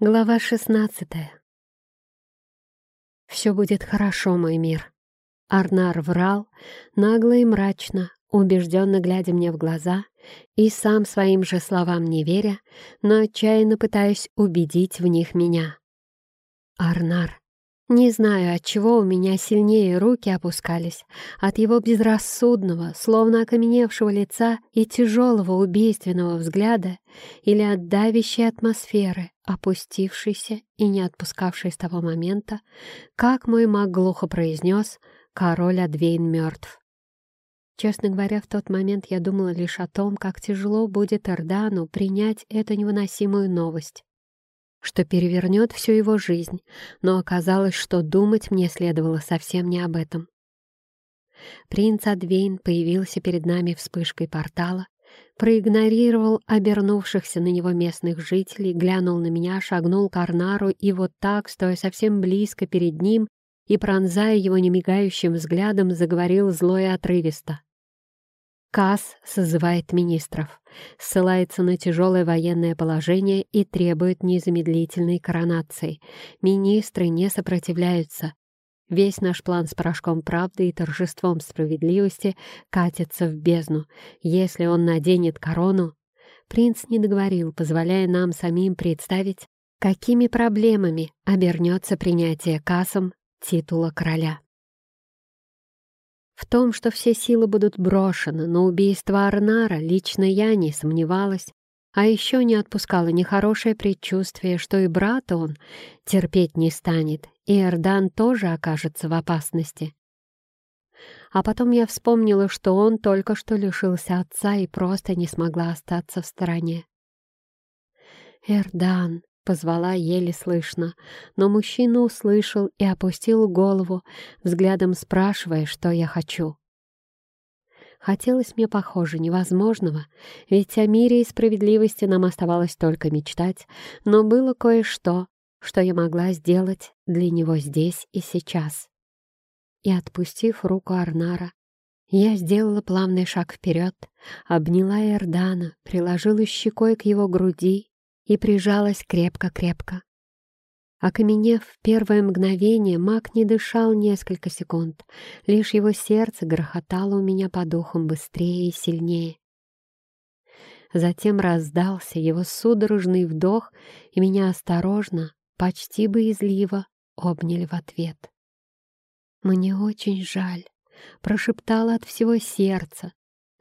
Глава шестнадцатая. «Все будет хорошо, мой мир». Арнар врал, нагло и мрачно, убежденно глядя мне в глаза и сам своим же словам не веря, но отчаянно пытаясь убедить в них меня. Арнар, не знаю, от чего у меня сильнее руки опускались, от его безрассудного, словно окаменевшего лица и тяжелого убийственного взгляда или от давящей атмосферы, опустившейся и не отпускавшей с того момента, как мой маг глухо произнес «Король Адвейн мертв». Честно говоря, в тот момент я думала лишь о том, как тяжело будет Эрдану принять эту невыносимую новость что перевернет всю его жизнь, но оказалось, что думать мне следовало совсем не об этом. Принц Адвейн появился перед нами вспышкой портала, проигнорировал обернувшихся на него местных жителей, глянул на меня, шагнул к Арнару и вот так, стоя совсем близко перед ним и пронзая его немигающим взглядом, заговорил зло и отрывисто. КАС созывает министров, ссылается на тяжелое военное положение и требует незамедлительной коронации. Министры не сопротивляются. Весь наш план с порошком правды и торжеством справедливости катится в бездну. Если он наденет корону... Принц не договорил, позволяя нам самим представить, какими проблемами обернется принятие кассом титула короля. В том, что все силы будут брошены на убийство Арнара, лично я не сомневалась, а еще не отпускала нехорошее предчувствие, что и брата он терпеть не станет, и Эрдан тоже окажется в опасности. А потом я вспомнила, что он только что лишился отца и просто не смогла остаться в стороне. «Эрдан», Позвала еле слышно, но мужчина услышал и опустил голову, взглядом спрашивая, что я хочу. Хотелось мне, похоже, невозможного, ведь о мире и справедливости нам оставалось только мечтать, но было кое-что, что я могла сделать для него здесь и сейчас. И, отпустив руку Арнара, я сделала плавный шаг вперед, обняла Эрдана, приложила щекой к его груди и прижалась крепко-крепко. Окаменев в первое мгновение, маг не дышал несколько секунд, лишь его сердце грохотало у меня по духам быстрее и сильнее. Затем раздался его судорожный вдох, и меня осторожно, почти боязливо, обняли в ответ. «Мне очень жаль», — прошептала от всего сердца,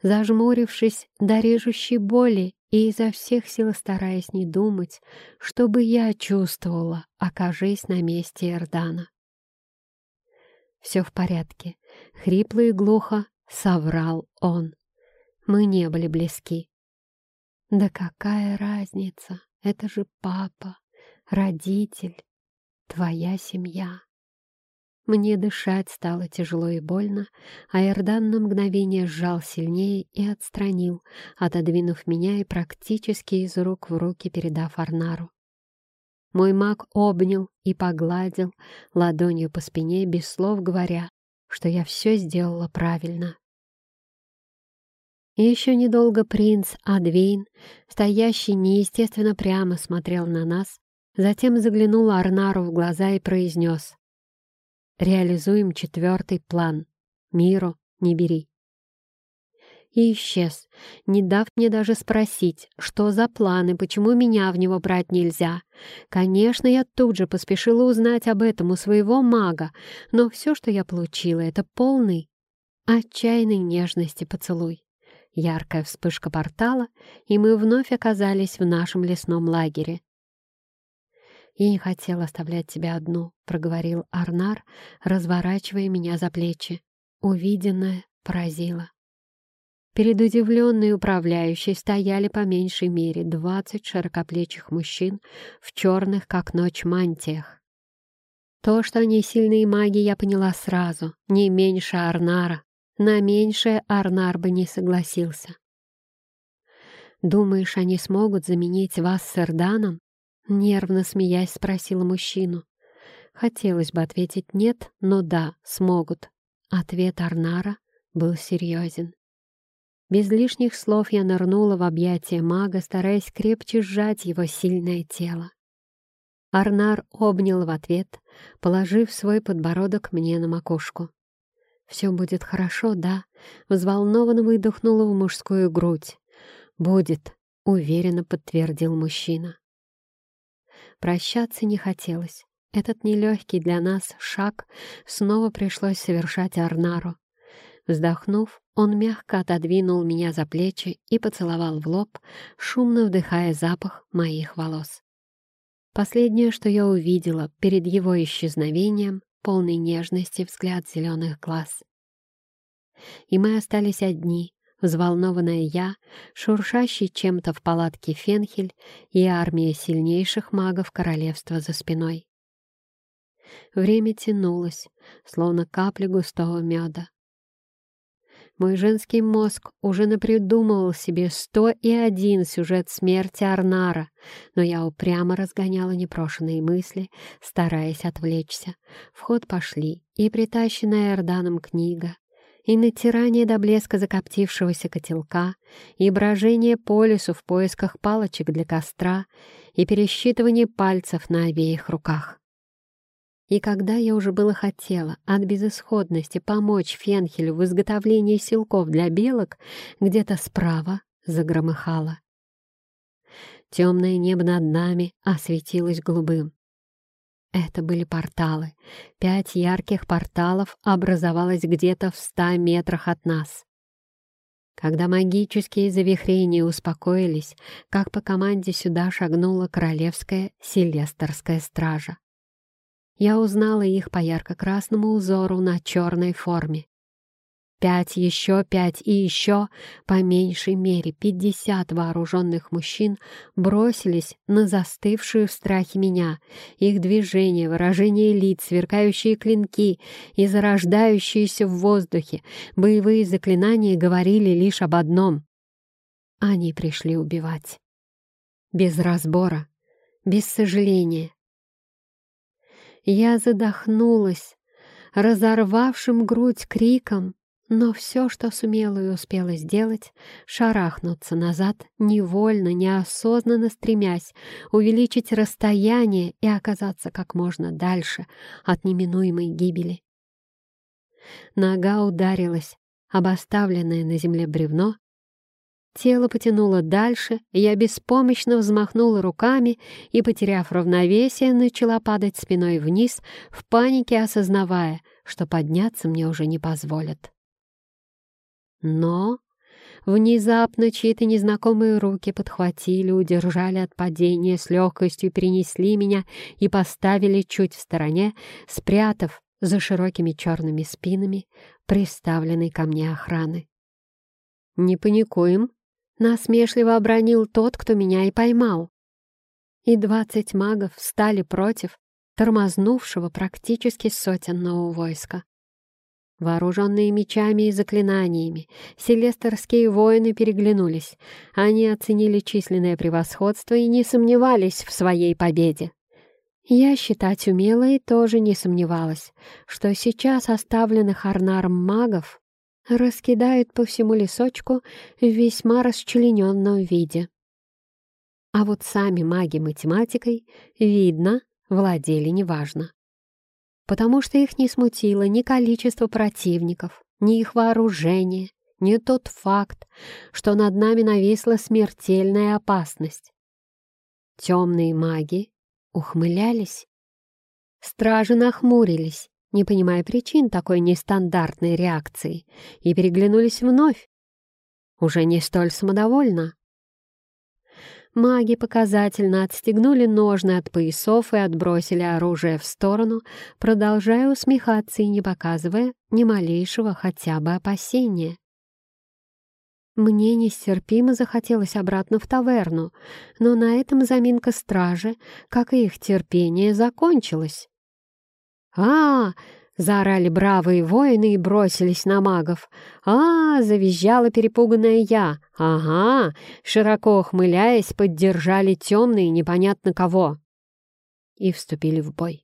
зажмурившись до режущей боли и изо всех сил стараясь не думать, чтобы я чувствовала, окажись на месте Эрдана. «Все в порядке», — хрипло и глухо соврал он. Мы не были близки. «Да какая разница? Это же папа, родитель, твоя семья». Мне дышать стало тяжело и больно, а Эрдан на мгновение сжал сильнее и отстранил, отодвинув меня и практически из рук в руки передав Арнару. Мой маг обнял и погладил ладонью по спине, без слов говоря, что я все сделала правильно. Еще недолго принц Адвейн, стоящий неестественно прямо, смотрел на нас, затем заглянул Арнару в глаза и произнес Реализуем четвертый план. Миру не бери. И исчез, не дав мне даже спросить, что за планы, почему меня в него брать нельзя. Конечно, я тут же поспешила узнать об этом у своего мага, но все, что я получила, это полный отчаянной нежности поцелуй. Яркая вспышка портала, и мы вновь оказались в нашем лесном лагере. «Я не хотел оставлять тебя одну», — проговорил Арнар, разворачивая меня за плечи. Увиденное поразило. Перед удивленной управляющей стояли по меньшей мере двадцать широкоплечих мужчин в черных, как ночь, мантиях. То, что они сильные маги, я поняла сразу, не меньше Арнара. На меньшее Арнар бы не согласился. «Думаешь, они смогут заменить вас с Эрданом?» Нервно смеясь, спросила мужчину. Хотелось бы ответить «нет», но «да, смогут». Ответ Арнара был серьезен. Без лишних слов я нырнула в объятия мага, стараясь крепче сжать его сильное тело. Арнар обнял в ответ, положив свой подбородок мне на макушку. «Все будет хорошо, да?» — взволнованно выдохнула в мужскую грудь. «Будет», — уверенно подтвердил мужчина. Прощаться не хотелось. Этот нелегкий для нас шаг снова пришлось совершать Арнару. Вздохнув, он мягко отодвинул меня за плечи и поцеловал в лоб, шумно вдыхая запах моих волос. Последнее, что я увидела перед его исчезновением, полный нежности взгляд зеленых глаз. И мы остались одни, взволнованная я, шуршащий чем-то в палатке Фенхель и армия сильнейших магов королевства за спиной. Время тянулось, словно капли густого меда. Мой женский мозг уже напридумывал себе сто и один сюжет смерти Арнара, но я упрямо разгоняла непрошенные мысли, стараясь отвлечься. В ход пошли и притащенная Эрданом книга, и натирание до блеска закоптившегося котелка, и брожение по лесу в поисках палочек для костра, и пересчитывание пальцев на обеих руках. И когда я уже было хотела от безысходности помочь Фенхелю в изготовлении силков для белок, где-то справа загромыхало. Темное небо над нами осветилось голубым. Это были порталы. Пять ярких порталов образовалось где-то в ста метрах от нас. Когда магические завихрения успокоились, как по команде сюда шагнула королевская селестерская стража. Я узнала их по ярко-красному узору на черной форме. Пять, еще пять и еще, по меньшей мере пятьдесят вооруженных мужчин бросились на застывшую в страхе меня. Их движения, выражение лиц, сверкающие клинки и зарождающиеся в воздухе боевые заклинания говорили лишь об одном. Они пришли убивать. Без разбора, без сожаления, я задохнулась, разорвавшим грудь криком, но все, что сумела и успела сделать, шарахнуться назад, невольно, неосознанно стремясь увеличить расстояние и оказаться как можно дальше от неминуемой гибели. Нога ударилась об оставленное на земле бревно, Тело потянуло дальше, я беспомощно взмахнула руками и, потеряв равновесие, начала падать спиной вниз, в панике осознавая, что подняться мне уже не позволят. Но внезапно чьи-то незнакомые руки подхватили, удержали от падения, с легкостью перенесли меня и поставили чуть в стороне, спрятав за широкими черными спинами приставленной ко мне охраны. «Не паникуем», Насмешливо обронил тот, кто меня и поймал. И двадцать магов встали против тормознувшего практически сотенного войска. Вооруженные мечами и заклинаниями, селестерские воины переглянулись. Они оценили численное превосходство и не сомневались в своей победе. Я считать умела и тоже не сомневалась, что сейчас оставленных Арнаром магов раскидают по всему лесочку в весьма расчлененном виде. А вот сами маги математикой, видно, владели неважно. Потому что их не смутило ни количество противников, ни их вооружение, ни тот факт, что над нами нависла смертельная опасность. Темные маги ухмылялись. Стражи нахмурились, не понимая причин такой нестандартной реакции, и переглянулись вновь. Уже не столь самодовольно. Маги показательно отстегнули ножны от поясов и отбросили оружие в сторону, продолжая усмехаться и не показывая ни малейшего хотя бы опасения. Мне нестерпимо захотелось обратно в таверну, но на этом заминка стражи, как и их терпение, закончилась а заорали бравые воины и бросились на магов. а завизжала перепуганная я. «Ага!» — широко ухмыляясь, поддержали темные непонятно кого. И вступили в бой.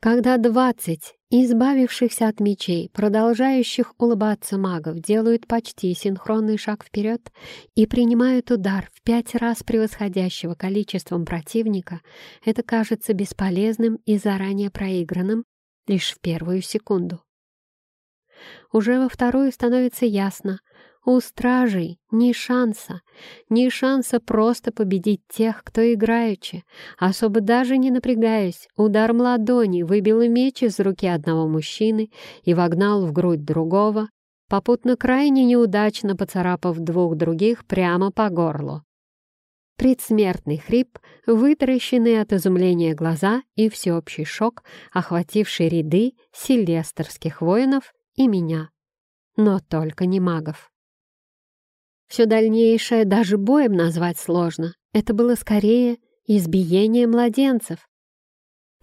Когда двадцать избавившихся от мечей, продолжающих улыбаться магов, делают почти синхронный шаг вперед и принимают удар в пять раз превосходящего количеством противника, это кажется бесполезным и заранее проигранным лишь в первую секунду. Уже во вторую становится ясно, у стражей ни шанса, ни шанса просто победить тех, кто играючи. Особо даже не напрягаясь, удар ладони выбил меч из руки одного мужчины и вогнал в грудь другого, попутно крайне неудачно поцарапав двух других прямо по горлу. Предсмертный хрип, вытаращенные от изумления глаза и всеобщий шок, охвативший ряды селестерских воинов и меня. Но только не магов. Все дальнейшее даже боем назвать сложно. Это было скорее избиение младенцев.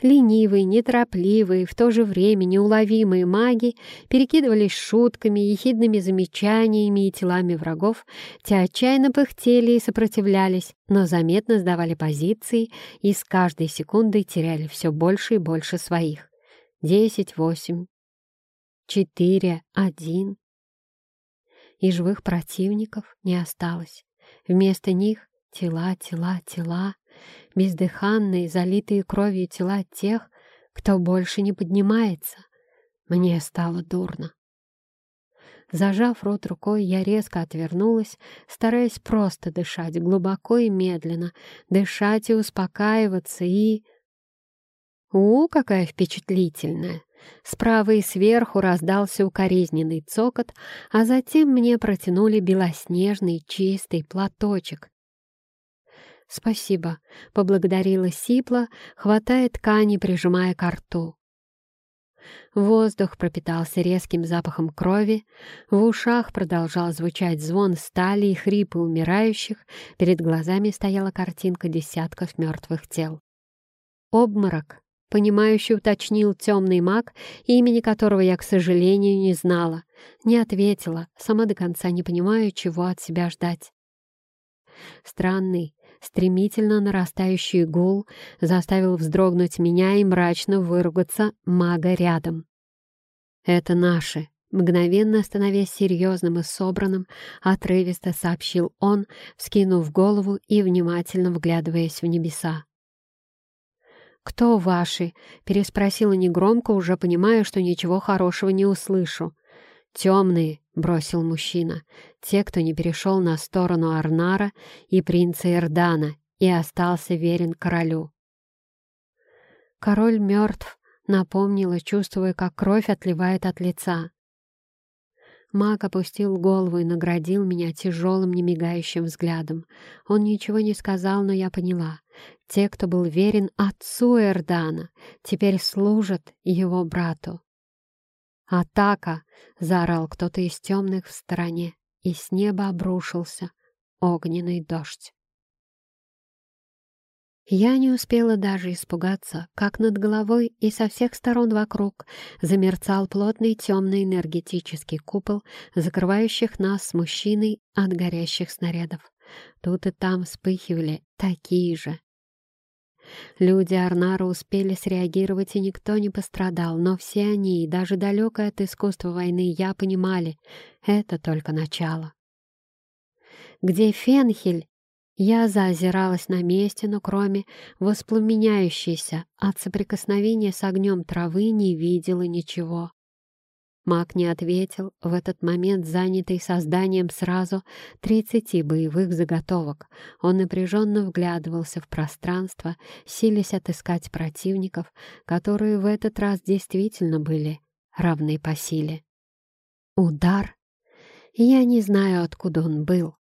Ленивые, неторопливые, в то же время неуловимые маги перекидывались шутками, ехидными замечаниями и телами врагов, те отчаянно пыхтели и сопротивлялись, но заметно сдавали позиции и с каждой секундой теряли все больше и больше своих. Десять, восемь, четыре, один и живых противников не осталось. Вместо них тела, тела, тела, бездыханные, залитые кровью тела тех, кто больше не поднимается. Мне стало дурно. Зажав рот рукой, я резко отвернулась, стараясь просто дышать глубоко и медленно, дышать и успокаиваться, и... У, какая впечатлительная! Справа и сверху раздался укоризненный цокот, а затем мне протянули белоснежный чистый платочек. «Спасибо», — поблагодарила Сипла, хватая ткани, прижимая к рту. Воздух пропитался резким запахом крови, в ушах продолжал звучать звон стали и хрипы умирающих, перед глазами стояла картинка десятков мертвых тел. Обморок Понимающе уточнил темный маг, имени которого я, к сожалению, не знала. Не ответила, сама до конца не понимаю, чего от себя ждать. Странный, стремительно нарастающий гул заставил вздрогнуть меня и мрачно выругаться мага рядом. «Это наши», Мгновенно становясь серьезным и собранным, отрывисто сообщил он, вскинув голову и внимательно вглядываясь в небеса. «Кто ваши?» — переспросила негромко, уже понимая, что ничего хорошего не услышу. «Темные», — бросил мужчина, — «те, кто не перешел на сторону Арнара и принца Ирдана и остался верен королю». «Король мертв», — напомнила, чувствуя, как кровь отливает от лица. Маг опустил голову и наградил меня тяжелым, немигающим взглядом. Он ничего не сказал, но я поняла. Те, кто был верен отцу Эрдана, теперь служат его брату. «Атака!» — заорал кто-то из темных в стороне, и с неба обрушился огненный дождь. Я не успела даже испугаться, как над головой и со всех сторон вокруг замерцал плотный темный энергетический купол, закрывающих нас с мужчиной от горящих снарядов. Тут и там вспыхивали такие же. Люди Арнара успели среагировать, и никто не пострадал, но все они, и даже далекое от искусства войны, я понимали, это только начало. Где Фенхель я заозиралась на месте, но кроме воспламеняющейся от соприкосновения с огнем травы не видела ничего. Маг не ответил, в этот момент занятый созданием сразу тридцати боевых заготовок. Он напряженно вглядывался в пространство, силясь отыскать противников, которые в этот раз действительно были равны по силе. Удар. Я не знаю, откуда он был.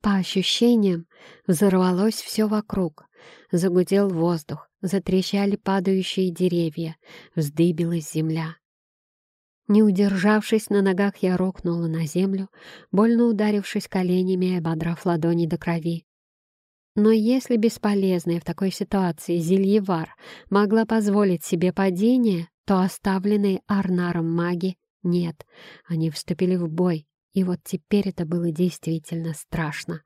По ощущениям, взорвалось все вокруг. Загудел воздух, затрещали падающие деревья, вздыбилась земля. Не удержавшись на ногах, я рухнула на землю, больно ударившись коленями и ободрав ладони до крови. Но если бесполезная в такой ситуации Зельевар могла позволить себе падение, то оставленные Арнаром маги нет. Они вступили в бой, и вот теперь это было действительно страшно.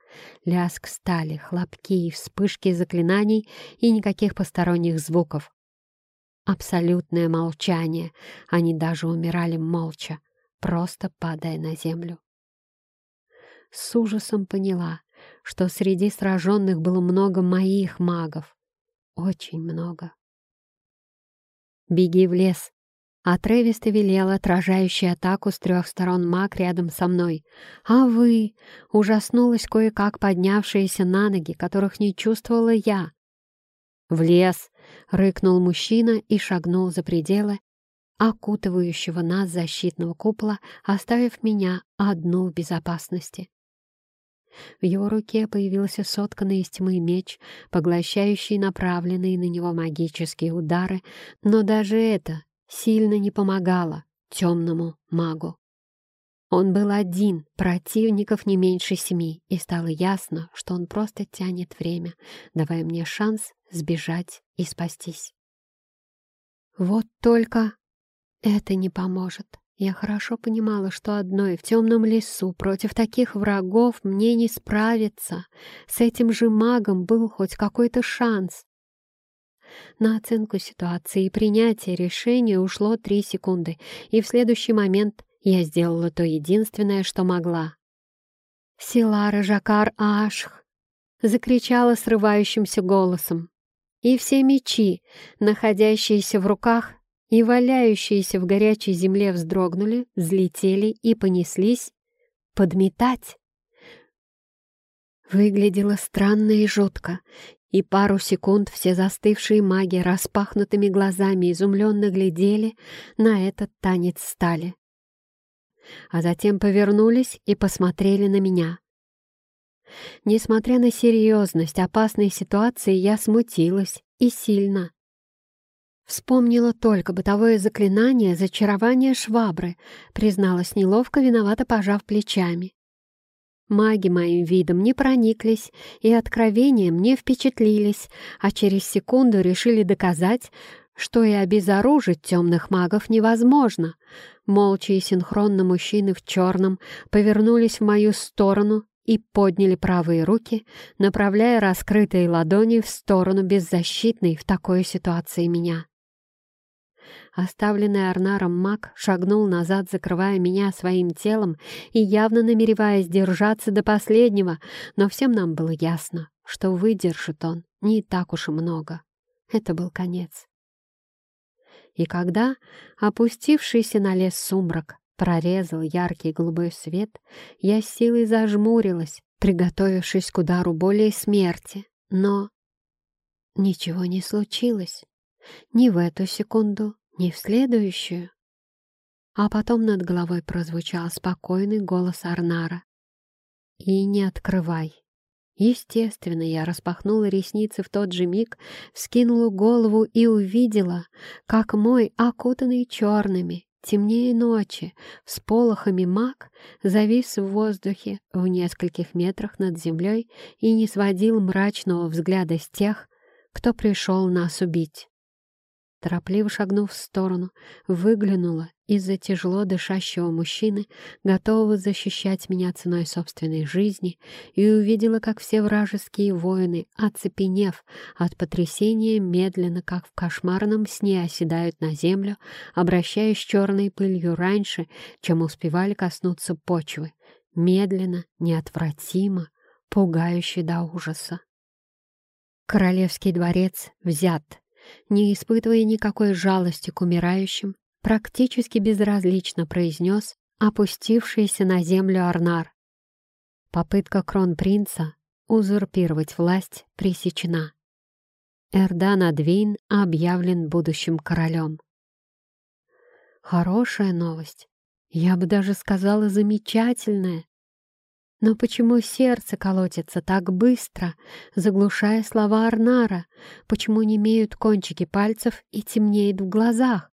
Лязг стали, хлопки и вспышки заклинаний и никаких посторонних звуков. Абсолютное молчание. Они даже умирали молча, просто падая на землю. С ужасом поняла, что среди сраженных было много моих магов. Очень много. «Беги в лес!» Отрывисто велел отражающий атаку с трех сторон маг рядом со мной. «А вы?» — ужаснулась кое-как поднявшаяся на ноги, которых не чувствовала я. «В лес!» — рыкнул мужчина и шагнул за пределы окутывающего нас защитного купола, оставив меня одну в безопасности. В его руке появился сотканный из тьмы меч, поглощающий направленные на него магические удары, но даже это сильно не помогало темному магу. Он был один, противников не меньше семи, и стало ясно, что он просто тянет время, давая мне шанс сбежать и спастись. Вот только это не поможет. Я хорошо понимала, что одной в темном лесу против таких врагов мне не справиться. С этим же магом был хоть какой-то шанс. На оценку ситуации и принятие решения ушло три секунды, и в следующий момент я сделала то единственное, что могла. «Силара Жакар Ашх!» — закричала срывающимся голосом. И все мечи, находящиеся в руках, и валяющиеся в горячей земле вздрогнули, взлетели и понеслись подметать. Выглядело странно и жутко, и пару секунд все застывшие маги распахнутыми глазами изумленно глядели на этот танец стали. А затем повернулись и посмотрели на меня. Несмотря на серьезность опасной ситуации, я смутилась и сильно. Вспомнила только бытовое заклинание «Зачарование швабры», призналась неловко, виновато пожав плечами. Маги моим видом не прониклись и откровением не впечатлились, а через секунду решили доказать, что и обезоружить темных магов невозможно. Молча и синхронно мужчины в черном повернулись в мою сторону и подняли правые руки, направляя раскрытые ладони в сторону беззащитной в такой ситуации меня. Оставленный Арнаром маг шагнул назад, закрывая меня своим телом и явно намереваясь держаться до последнего, но всем нам было ясно, что выдержит он не так уж и много. Это был конец. И когда опустившийся на лес сумрак прорезал яркий голубой свет, я силой зажмурилась, приготовившись к удару более смерти. Но ничего не случилось. Ни в эту секунду, не в следующую. А потом над головой прозвучал спокойный голос Арнара. «И не открывай». Естественно, я распахнула ресницы в тот же миг, вскинула голову и увидела, как мой, окутанный черными, темнее ночи, с полохами маг, завис в воздухе в нескольких метрах над землей и не сводил мрачного взгляда с тех, кто пришел нас убить. Торопливо шагнув в сторону, выглянула из-за тяжело дышащего мужчины, готового защищать меня ценой собственной жизни, и увидела, как все вражеские воины, оцепенев от потрясения, медленно, как в кошмарном сне, оседают на землю, обращаясь черной пылью раньше, чем успевали коснуться почвы. Медленно, неотвратимо, пугающе до ужаса. Королевский дворец взят, не испытывая никакой жалости к умирающим, практически безразлично произнес опустившийся на землю Арнар. Попытка кронпринца узурпировать власть пресечена. Эрдан Адвейн объявлен будущим королем. Хорошая новость. Я бы даже сказала замечательная. Но почему сердце колотится так быстро, заглушая слова Арнара? Почему не имеют кончики пальцев и темнеет в глазах?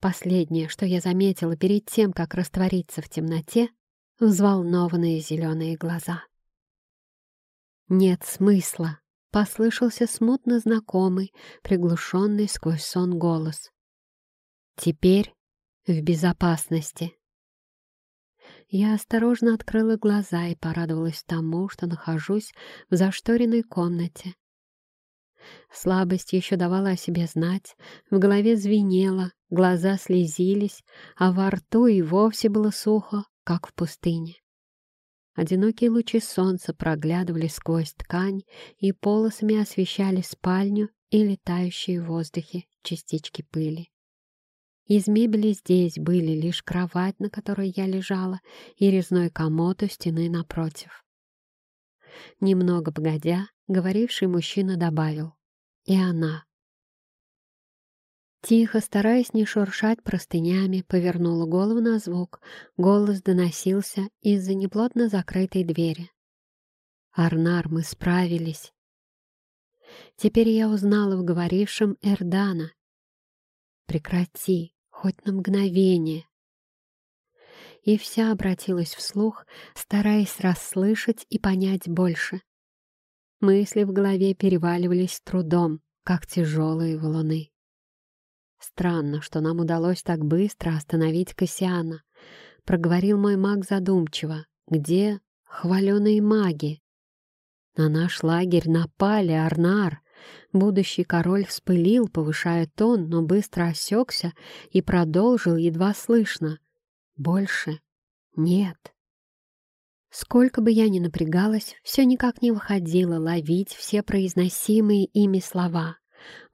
Последнее, что я заметила перед тем, как раствориться в темноте, взволнованные зеленые глаза. «Нет смысла», — послышался смутно знакомый, приглушенный сквозь сон голос. «Теперь в безопасности». Я осторожно открыла глаза и порадовалась тому, что нахожусь в зашторенной комнате. Слабость еще давала о себе знать, в голове звенело, глаза слезились, а во рту и вовсе было сухо, как в пустыне. Одинокие лучи солнца проглядывали сквозь ткань и полосами освещали спальню и летающие в воздухе частички пыли. Из мебели здесь были лишь кровать, на которой я лежала, и резной комод у стены напротив. Немного погодя, говоривший мужчина добавил. И она. Тихо, стараясь не шуршать простынями, повернула голову на звук. Голос доносился из-за неплотно закрытой двери. «Арнар, мы справились!» Теперь я узнала в говорившем Эрдана. «Прекрати, хоть на мгновение!» И вся обратилась вслух, стараясь расслышать и понять больше. Мысли в голове переваливались трудом, как тяжелые валуны. Странно, что нам удалось так быстро остановить Кассиана. Проговорил мой маг задумчиво. Где хваленые маги? На наш лагерь напали, Арнар. Будущий король вспылил, повышая тон, но быстро осекся и продолжил едва слышно. Больше нет. Сколько бы я ни напрягалась, все никак не выходило ловить все произносимые ими слова.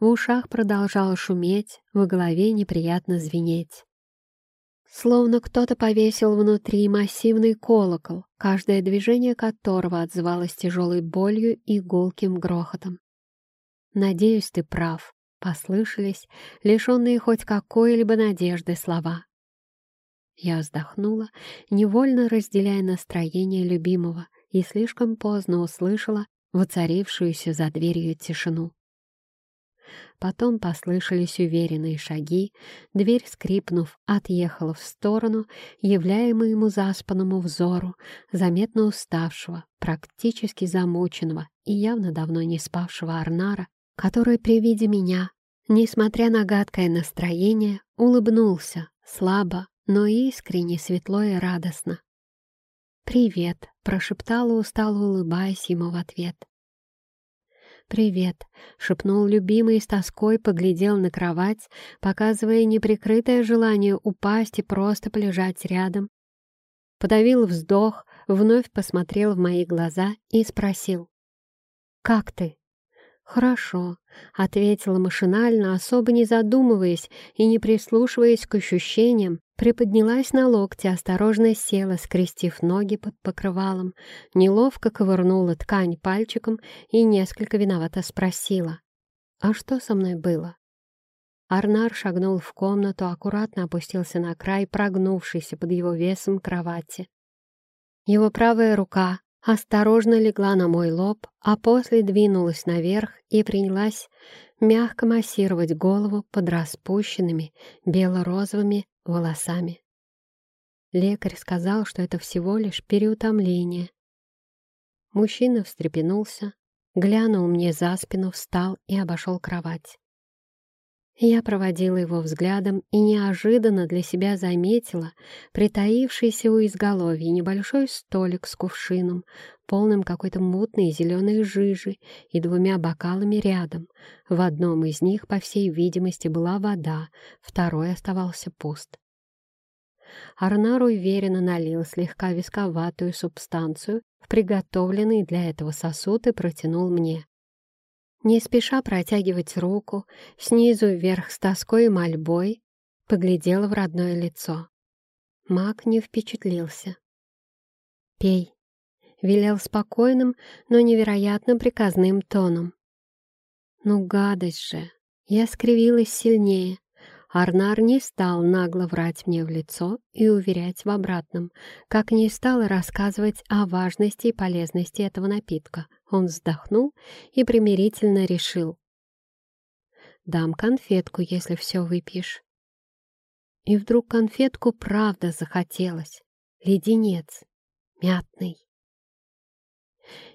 В ушах продолжало шуметь, в голове неприятно звенеть. Словно кто-то повесил внутри массивный колокол, каждое движение которого отзывалось тяжелой болью и гулким грохотом. «Надеюсь, ты прав», — послышались, лишенные хоть какой-либо надежды слова. Я вздохнула, невольно разделяя настроение любимого, и слишком поздно услышала воцарившуюся за дверью тишину. Потом послышались уверенные шаги, дверь, скрипнув, отъехала в сторону, являя моему заспанному взору, заметно уставшего, практически замученного и явно давно не спавшего Арнара, который при виде меня, несмотря на гадкое настроение, улыбнулся, слабо, но искренне, светло и радостно. «Привет», — прошептала устало, улыбаясь ему в ответ. «Привет», — шепнул любимый и с тоской поглядел на кровать, показывая неприкрытое желание упасть и просто полежать рядом. Подавил вздох, вновь посмотрел в мои глаза и спросил. «Как ты?» «Хорошо», — ответила машинально, особо не задумываясь и не прислушиваясь к ощущениям, приподнялась на локте, осторожно села, скрестив ноги под покрывалом, неловко ковырнула ткань пальчиком и несколько виновато спросила. «А что со мной было?» Арнар шагнул в комнату, аккуратно опустился на край, прогнувшийся под его весом кровати. Его правая рука осторожно легла на мой лоб, а после двинулась наверх и принялась мягко массировать голову под распущенными бело-розовыми волосами. Лекарь сказал, что это всего лишь переутомление. Мужчина встрепенулся, глянул мне за спину, встал и обошел кровать. Я проводила его взглядом и неожиданно для себя заметила притаившийся у изголовья небольшой столик с кувшином, полным какой-то мутной зеленой жижи и двумя бокалами рядом. В одном из них, по всей видимости, была вода, второй оставался пуст. Арнар уверенно налил слегка висковатую субстанцию в приготовленный для этого сосуд и протянул мне. Не спеша протягивать руку, снизу вверх с тоской и мольбой, поглядела в родное лицо. Маг не впечатлился. «Пей», — велел спокойным, но невероятно приказным тоном. «Ну, гадость же!» Я скривилась сильнее. Арнар не стал нагло врать мне в лицо и уверять в обратном, как не стал рассказывать о важности и полезности этого напитка. Он вздохнул и примирительно решил. «Дам конфетку, если все выпьешь». И вдруг конфетку правда захотелось. Леденец. Мятный.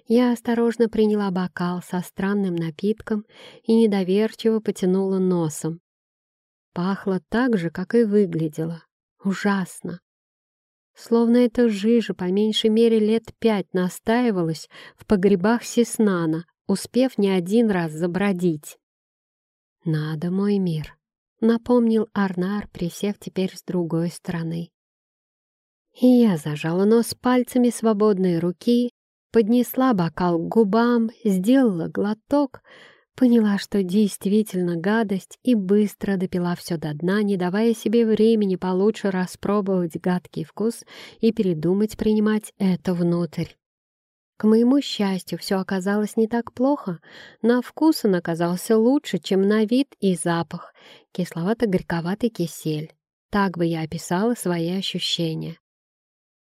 Я осторожно приняла бокал со странным напитком и недоверчиво потянула носом. Пахло так же, как и выглядело. Ужасно. Словно эта жижа по меньшей мере лет пять настаивалась в погребах Сеснана, успев не один раз забродить. «Надо, мой мир», — напомнил Арнар, присев теперь с другой стороны. И я зажала нос пальцами свободной руки, поднесла бокал к губам, сделала глоток, поняла, что действительно гадость, и быстро допила все до дна, не давая себе времени получше распробовать гадкий вкус и передумать принимать это внутрь. К моему счастью, все оказалось не так плохо. На вкус он оказался лучше, чем на вид и запах. Кисловато-горьковатый кисель. Так бы я описала свои ощущения.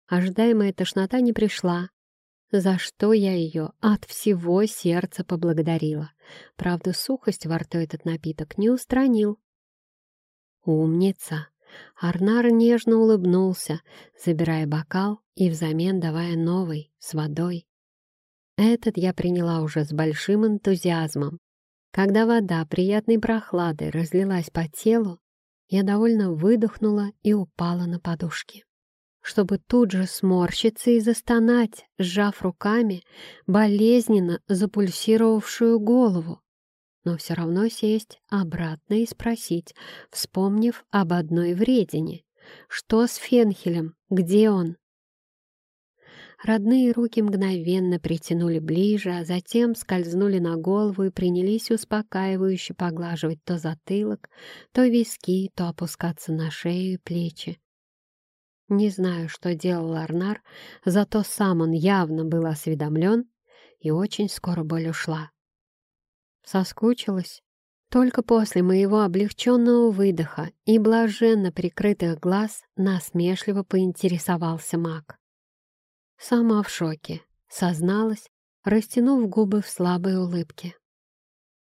Ожидаемая тошнота не пришла, за что я ее от всего сердца поблагодарила. Правда, сухость во рту этот напиток не устранил. «Умница!» Арнар нежно улыбнулся, забирая бокал и взамен давая новый, с водой. Этот я приняла уже с большим энтузиазмом. Когда вода приятной прохладой разлилась по телу, я довольно выдохнула и упала на подушки чтобы тут же сморщиться и застонать, сжав руками болезненно запульсировавшую голову, но все равно сесть обратно и спросить, вспомнив об одной вредине. Что с Фенхелем? Где он? Родные руки мгновенно притянули ближе, а затем скользнули на голову и принялись успокаивающе поглаживать то затылок, то виски, то опускаться на шею и плечи. Не знаю, что делал Арнар, зато сам он явно был осведомлен, и очень скоро боль ушла. Соскучилась. Только после моего облегченного выдоха и блаженно прикрытых глаз насмешливо поинтересовался маг. Сама в шоке, созналась, растянув губы в слабой улыбке.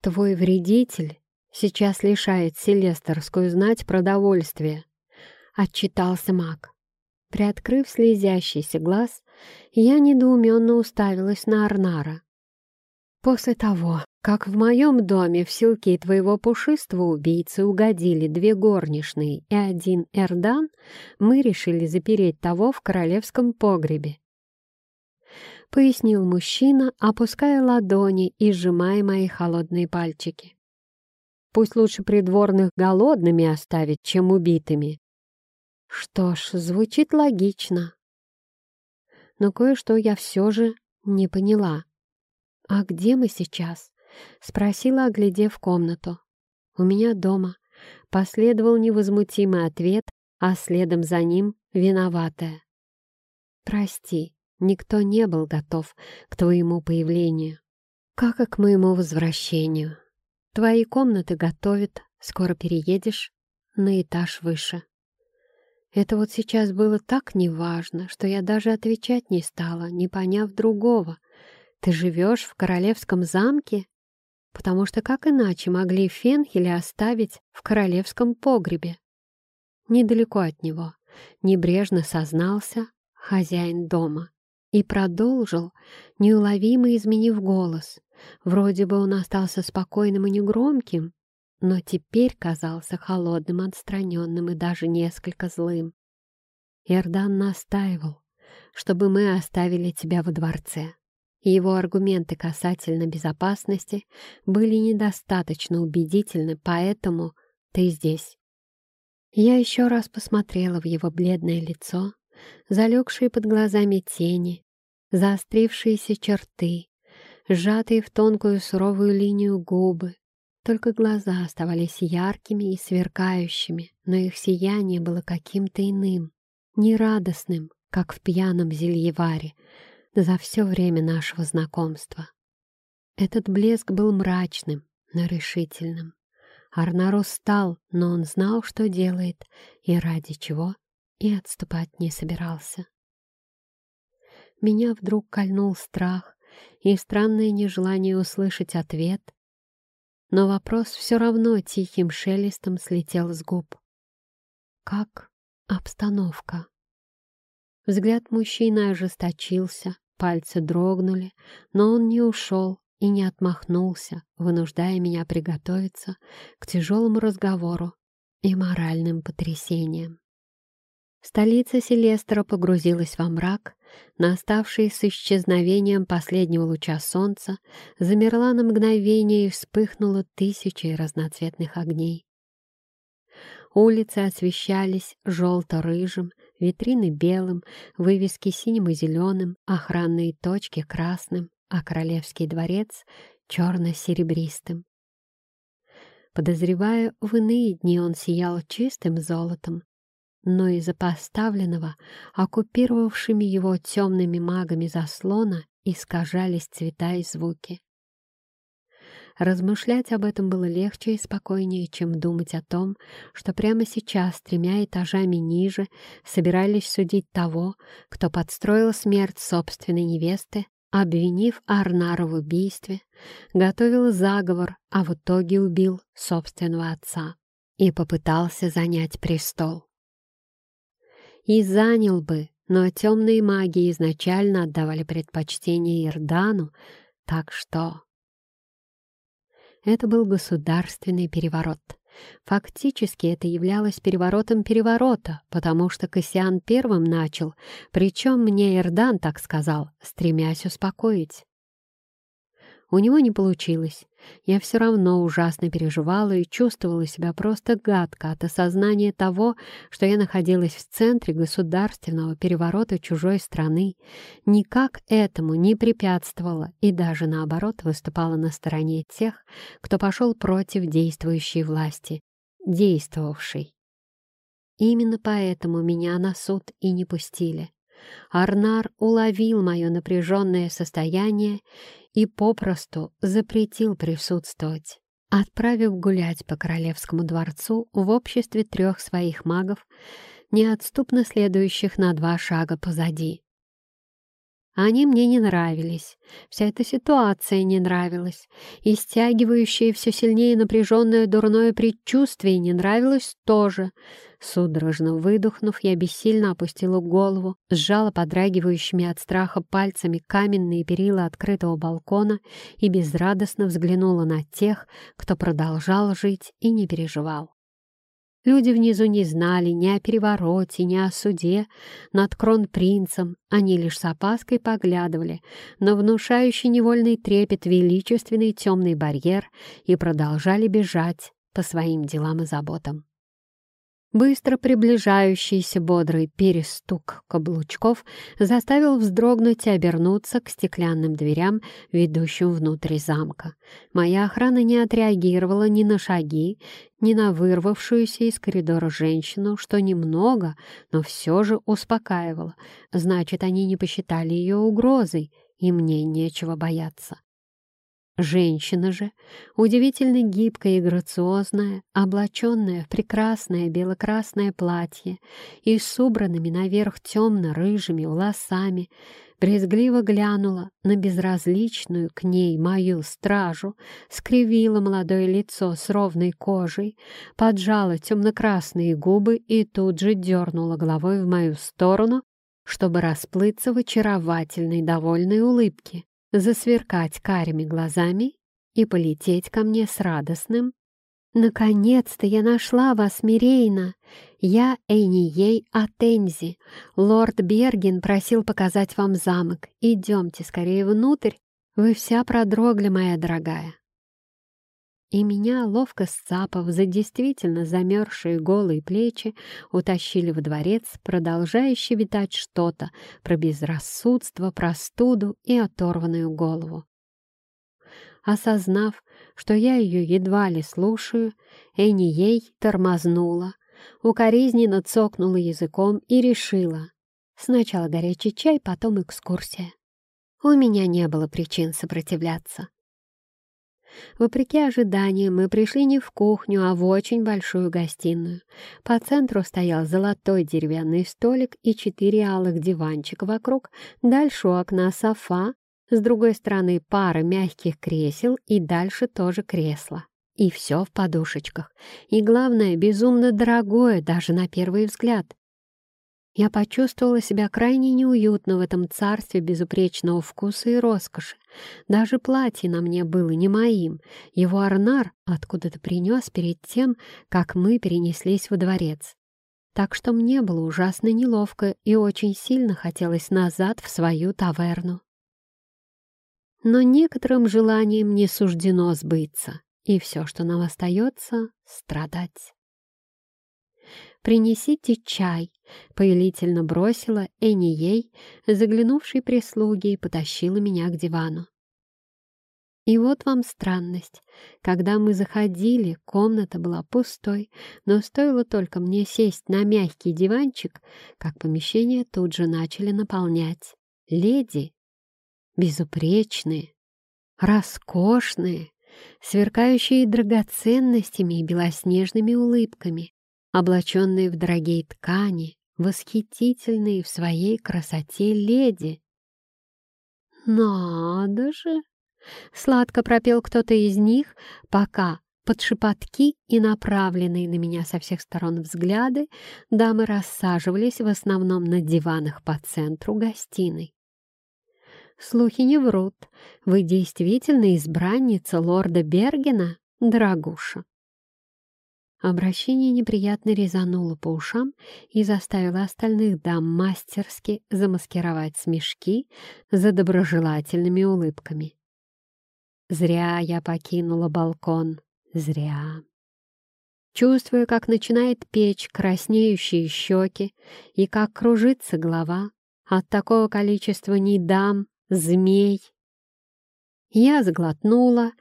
«Твой вредитель сейчас лишает Селестерскую знать продовольствия», — отчитался маг. Приоткрыв слезящийся глаз, я недоуменно уставилась на Арнара. После того, как в моем доме в селке твоего пушистого убийцы угодили две горничные и один эрдан, мы решили запереть того в королевском погребе. Пояснил мужчина, опуская ладони и сжимая мои холодные пальчики. Пусть лучше придворных голодными оставить, чем убитыми. Что ж, звучит логично. Но кое-что я все же не поняла. «А где мы сейчас?» — спросила, оглядев комнату. «У меня дома». Последовал невозмутимый ответ, а следом за ним — виноватая. «Прости, никто не был готов к твоему появлению, как и к моему возвращению. Твои комнаты готовят, скоро переедешь на этаж выше». Это вот сейчас было так неважно, что я даже отвечать не стала, не поняв другого. Ты живешь в королевском замке? Потому что как иначе могли Фенхеля оставить в королевском погребе? Недалеко от него небрежно сознался хозяин дома и продолжил, неуловимо изменив голос. Вроде бы он остался спокойным и негромким, но теперь казался холодным, отстраненным и даже несколько злым. Иордан настаивал, чтобы мы оставили тебя во дворце. Его аргументы касательно безопасности были недостаточно убедительны, поэтому ты здесь. Я еще раз посмотрела в его бледное лицо, залегшие под глазами тени, заострившиеся черты, сжатые в тонкую суровую линию губы, только глаза оставались яркими и сверкающими, но их сияние было каким-то иным, нерадостным, как в пьяном зельеваре, за все время нашего знакомства. Этот блеск был мрачным, но решительным. Арнар устал, но он знал, что делает и ради чего, и отступать не собирался. Меня вдруг кольнул страх и странное нежелание услышать ответ, но вопрос все равно тихим шелестом слетел с губ. Как обстановка? Взгляд мужчины ожесточился, пальцы дрогнули, но он не ушел и не отмахнулся, вынуждая меня приготовиться к тяжелому разговору и моральным потрясениям. Столица Селестера погрузилась во мрак, наставшей с исчезновением последнего луча солнца, замерла на мгновение и вспыхнула тысячей разноцветных огней. Улицы освещались желто-рыжим, витрины белым, вывески синим и зеленым, охранные точки красным, а королевский дворец — черно-серебристым. Подозревая, в иные дни он сиял чистым золотом, но из-за поставленного, оккупировавшими его темными магами заслона, искажались цвета и звуки. Размышлять об этом было легче и спокойнее, чем думать о том, что прямо сейчас, тремя этажами ниже, собирались судить того, кто подстроил смерть собственной невесты, обвинив Арнара в убийстве, готовил заговор, а в итоге убил собственного отца и попытался занять престол. И занял бы, но темные маги изначально отдавали предпочтение Ирдану, так что... Это был государственный переворот. Фактически это являлось переворотом переворота, потому что Кассиан первым начал, причем мне Эрдан так сказал, стремясь успокоить. У него не получилось. Я все равно ужасно переживала и чувствовала себя просто гадко от осознания того, что я находилась в центре государственного переворота чужой страны, никак этому не препятствовала и даже наоборот выступала на стороне тех, кто пошел против действующей власти, действовавшей. Именно поэтому меня на суд и не пустили. Арнар уловил мое напряженное состояние и попросту запретил присутствовать, отправив гулять по королевскому дворцу в обществе трех своих магов, неотступно следующих на два шага позади. Они мне не нравились, вся эта ситуация не нравилась, и стягивающее все сильнее напряженное дурное предчувствие не нравилось тоже. Судорожно выдохнув, я бессильно опустила голову, сжала подрагивающими от страха пальцами каменные перила открытого балкона и безрадостно взглянула на тех, кто продолжал жить и не переживал. Люди внизу не знали ни о перевороте, ни о суде над кронпринцем. Они лишь с опаской поглядывали на внушающий невольный трепет величественный темный барьер и продолжали бежать по своим делам и заботам. Быстро приближающийся бодрый перестук каблучков заставил вздрогнуть и обернуться к стеклянным дверям, ведущим внутрь замка. Моя охрана не отреагировала ни на шаги, ни на вырвавшуюся из коридора женщину, что немного, но все же успокаивало. Значит, они не посчитали ее угрозой, и мне нечего бояться. Женщина же, удивительно гибкая и грациозная, облаченная в прекрасное бело-красное платье и с убранными наверх темно-рыжими волосами, брезгливо глянула на безразличную к ней мою стражу, скривила молодое лицо с ровной кожей, поджала темно-красные губы и тут же дернула головой в мою сторону, чтобы расплыться в очаровательной довольной улыбке засверкать карими глазами и полететь ко мне с радостным «Наконец-то я нашла вас, Мирейна! Я Эйнией Атензи. Лорд Берген просил показать вам замок. Идемте скорее внутрь, вы вся продрогли, моя дорогая» и меня, ловко сцапав за действительно замерзшие голые плечи, утащили в дворец, продолжающий витать что-то про безрассудство, простуду и оторванную голову. Осознав, что я ее едва ли слушаю, Энни ей тормознула, укоризненно цокнула языком и решила. Сначала горячий чай, потом экскурсия. У меня не было причин сопротивляться. Вопреки ожиданиям, мы пришли не в кухню, а в очень большую гостиную. По центру стоял золотой деревянный столик и четыре алых диванчика вокруг, дальше у окна софа, с другой стороны пара мягких кресел и дальше тоже кресло. И все в подушечках. И главное, безумно дорогое, даже на первый взгляд. Я почувствовала себя крайне неуютно в этом царстве безупречного вкуса и роскоши. Даже платье на мне было не моим. Его Арнар откуда-то принес перед тем, как мы перенеслись во дворец. так что мне было ужасно неловко и очень сильно хотелось назад в свою таверну. Но некоторым желаниям не суждено сбыться, и все, что нам остается — страдать. «Принесите чай», — повелительно бросила Энни ей, заглянувшей прислуги, и потащила меня к дивану. И вот вам странность. Когда мы заходили, комната была пустой, но стоило только мне сесть на мягкий диванчик, как помещение тут же начали наполнять. Леди. Безупречные, роскошные, сверкающие драгоценностями и белоснежными улыбками, облаченные в дорогие ткани, восхитительные в своей красоте леди. «Надо же!» Сладко пропел кто-то из них, пока под шепотки и направленные на меня со всех сторон взгляды дамы рассаживались в основном на диванах по центру гостиной. Слухи не врут. Вы действительно избранница лорда Бергена, дорогуша. Обращение неприятно резануло по ушам и заставило остальных дам мастерски замаскировать смешки за доброжелательными улыбками. Зря я покинула балкон. Зря. Чувствую, как начинает печь краснеющие щеки и как кружится голова от такого количества недам, змей. Я заглотнула,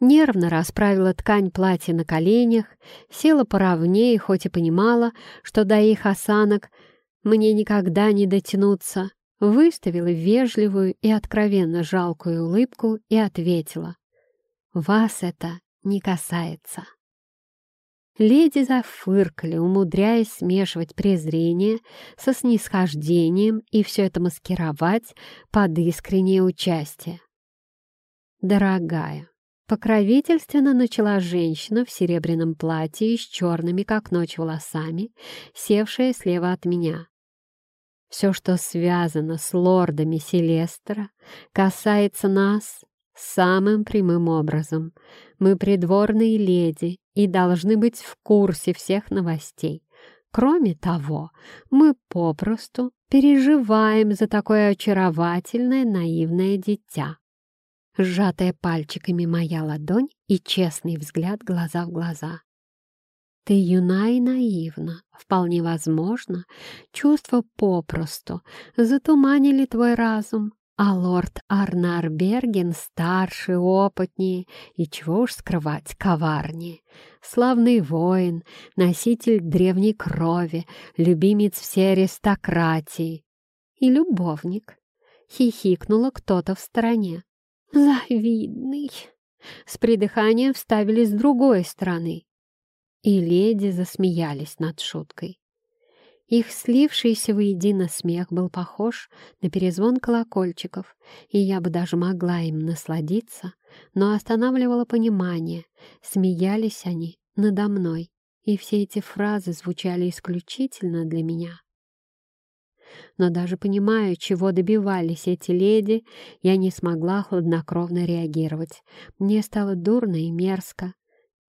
нервно расправила ткань платья на коленях, села поровнее, хоть и понимала, что до их осанок мне никогда не дотянуться, выставила вежливую и откровенно жалкую улыбку и ответила. «Вас это не касается». Леди зафыркали, умудряясь смешивать презрение со снисхождением и все это маскировать под искреннее участие. «Дорогая», — покровительственно начала женщина в серебряном платье с черными, как ночь, волосами, севшая слева от меня. Все, что связано с лордами Селестера, касается нас самым прямым образом. Мы придворные леди и должны быть в курсе всех новостей. Кроме того, мы попросту переживаем за такое очаровательное наивное дитя. Сжатая пальчиками моя ладонь и честный взгляд глаза в глаза. Ты юна и наивна. Вполне возможно, чувства попросту затуманили твой разум. А лорд Арнар Берген старше, опытнее и, чего уж скрывать, коварнее. Славный воин, носитель древней крови, любимец всей аристократии. И любовник. Хихикнула кто-то в стороне. Завидный. С придыханием вставили с другой стороны и леди засмеялись над шуткой. Их слившийся воедино смех был похож на перезвон колокольчиков, и я бы даже могла им насладиться, но останавливало понимание, смеялись они надо мной, и все эти фразы звучали исключительно для меня. Но даже понимая, чего добивались эти леди, я не смогла хладнокровно реагировать. Мне стало дурно и мерзко.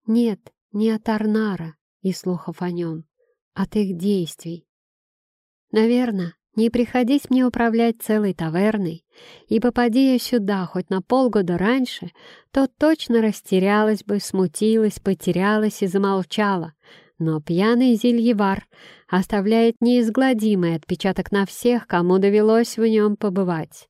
Нет, не от Арнара и слухов о нем, от их действий. Наверное, не приходись мне управлять целой таверной, и попади я сюда хоть на полгода раньше, то точно растерялась бы, смутилась, потерялась и замолчала. Но пьяный зельевар оставляет неизгладимый отпечаток на всех, кому довелось в нем побывать.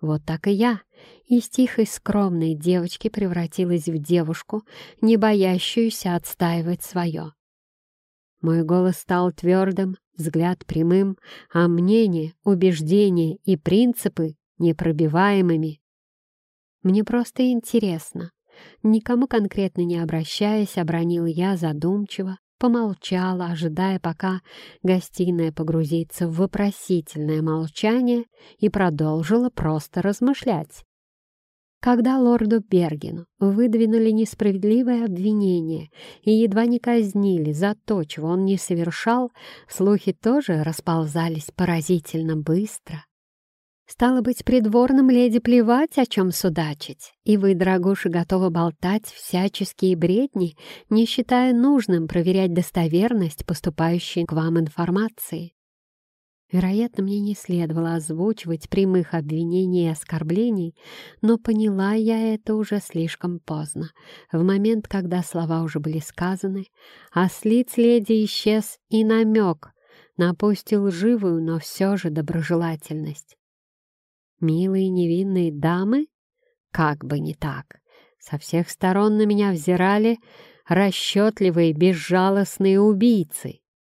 Вот так и я из тихой скромной девочки превратилась в девушку, не боящуюся отстаивать свое. Мой голос стал твердым, взгляд прямым, а мнение, убеждения и принципы непробиваемыми. Мне просто интересно. Никому конкретно не обращаясь, обронил я задумчиво, помолчала, ожидая, пока гостиная погрузится в вопросительное молчание и продолжила просто размышлять. Когда лорду Бергену выдвинули несправедливое обвинение и едва не казнили за то, чего он не совершал, слухи тоже расползались поразительно быстро. Стало быть, придворным леди плевать, о чем судачить, и вы, дорогуша, готовы болтать всяческие бредни, не считая нужным проверять достоверность поступающей к вам информации. Вероятно, мне не следовало озвучивать прямых обвинений и оскорблений, но поняла я это уже слишком поздно. В момент, когда слова уже были сказаны, а с лиц леди исчез и намек на пусть и лживую, но все же доброжелательность. Милые невинные дамы? Как бы не так. Со всех сторон на меня взирали расчетливые, безжалостные убийцы.